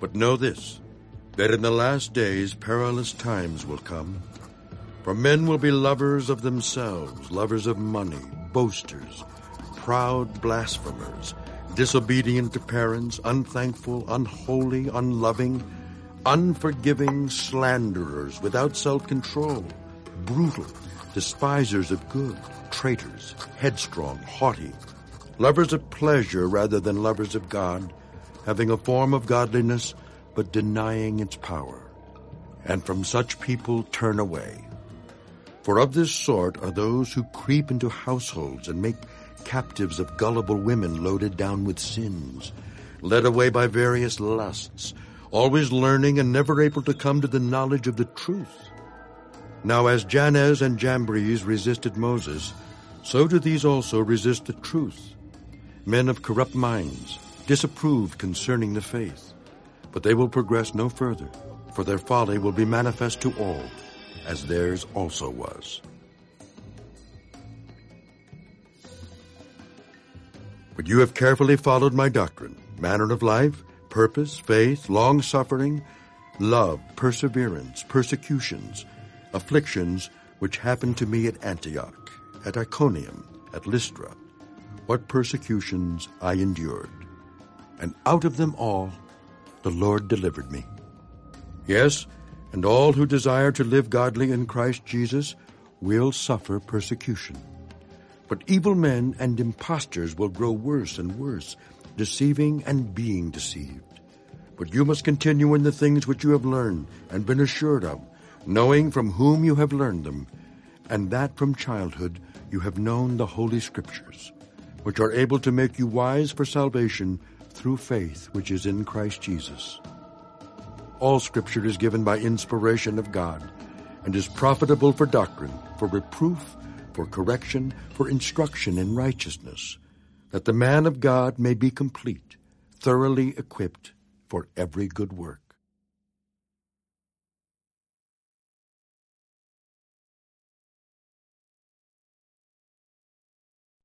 But know this, that in the last days perilous times will come. For men will be lovers of themselves, lovers of money, boasters, proud blasphemers, disobedient to parents, unthankful, unholy, unloving, unforgiving, slanderers, without self-control, brutal, despisers of good, traitors, headstrong, haughty, lovers of pleasure rather than lovers of God, having a form of godliness, but denying its power. And from such people turn away. For of this sort are those who creep into households and make captives of gullible women loaded down with sins, led away by various lusts, always learning and never able to come to the knowledge of the truth. Now as Jannes and Jambres resisted Moses, so do these also resist the truth. Men of corrupt minds, disapproved concerning the faith. But they will progress no further, for their folly will be manifest to all, as theirs also was. But you have carefully followed my doctrine, manner of life, purpose, faith, long-suffering, love, perseverance, persecutions, afflictions which happened to me at Antioch, at Iconium, at Lystra, what persecutions I endured. And out of them all the Lord delivered me. Yes, and all who desire to live godly in Christ Jesus will suffer persecution. But evil men and impostors will grow worse and worse, deceiving and being deceived. But you must continue in the things which you have learned and been assured of, knowing from whom you have learned them, and that from childhood you have known the Holy Scriptures, which are able to make you wise for salvation through faith which is in Christ Jesus. All Scripture is given by inspiration of God, and is profitable for doctrine, for reproof, for correction, for instruction in righteousness, that the man of God may be complete, thoroughly equipped for every good work.